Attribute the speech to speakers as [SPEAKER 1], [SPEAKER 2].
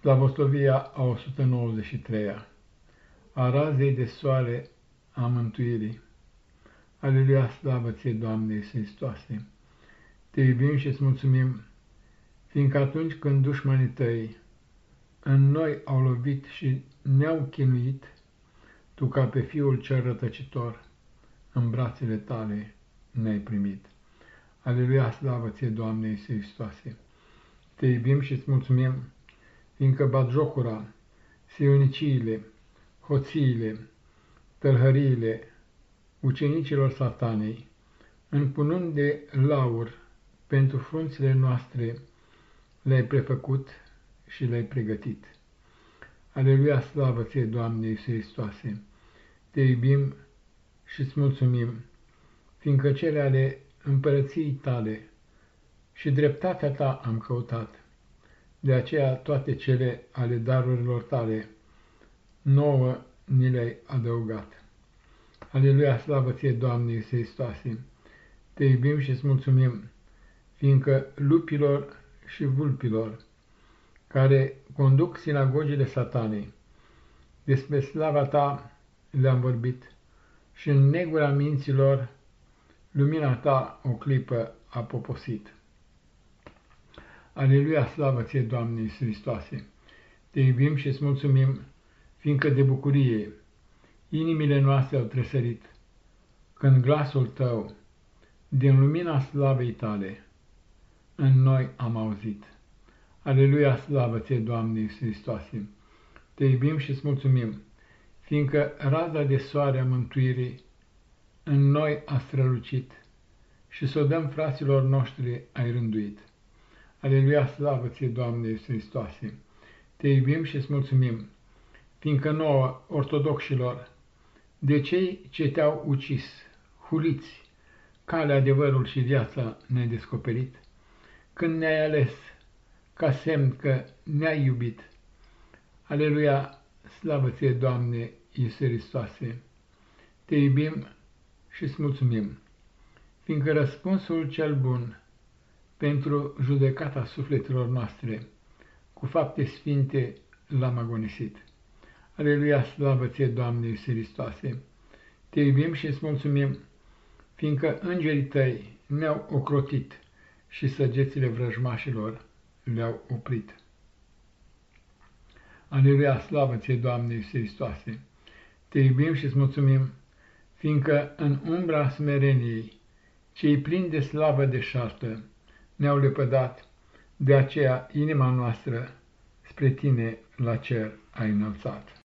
[SPEAKER 1] Slavoslovia a 193-a A razei de soare a mântuirii. Aleluia, slavă ție, Doamne Iisus Hristoase! Te iubim și îți mulțumim, fiindcă atunci când dușmanii tăi în noi au lovit și ne-au chinuit, Tu ca pe Fiul cel rătăcitor, în brațele tale ne-ai primit. Aleluia, slavă ție, Doamne Iisus Hristoase! Te iubim și îți mulțumim, fiindcă batjocura, sioniciile, hoțiile, tălhăriile ucenicilor satanei, înpunând de laur pentru frunțile noastre, le-ai prefăcut și le-ai pregătit. Aleluia, slavă ție, Doamne Iisus Hristoase! Te iubim și îți mulțumim, fiindcă cele ale împărăției tale și dreptatea ta am căutat de aceea toate cele ale darurilor tale nouă ni le-ai adăugat. Aleluia, slavă ție, Doamne Iisus Hristoase! Te iubim și îți mulțumim, fiindcă lupilor și vulpilor, care conduc sinagogile satanei, despre slava ta le-am vorbit și în negura minților lumina ta o clipă a poposit. Aleluia, slavă ție, Doamne Iisus Hristoase! Te iubim și îți mulțumim, fiindcă de bucurie inimile noastre au tresărit, când glasul tău, din lumina slavei tale, în noi am auzit. Aleluia, slavă ție, Doamne Iisus Hristoase! Te iubim și îți mulțumim, fiindcă raza de soare a mântuirii în noi a strălucit și să o dăm fraților noștri ai rânduit. Aleluia, slavă ție, Doamne Iisus Hristoase! Te iubim și îți mulțumim, fiindcă nouă, ortodoxilor, de cei ce te-au ucis, huliți, calea, adevărul și viața ne-ai descoperit, când ne-ai ales ca semn că ne-ai iubit. Aleluia, slavă ție, Doamne Iisus Hristoase! Te iubim și îți mulțumim, fiindcă răspunsul cel bun pentru judecata sufletelor noastre, cu fapte sfinte l-am agonisit. Aleluia, slavă ție, Doamne Iisus Hristoase! Te iubim și îți mulțumim, fiindcă îngerii tăi ne-au ocrotit și săgețile vrăjmașilor le-au oprit. Aleluia, slavă ție, Doamne Iisus Hristoase! Te iubim și îți mulțumim, fiindcă în umbra smereniei, cei plini de slavă deșartă, ne-au lepădat, de aceea inima noastră spre tine la cer a înălțat.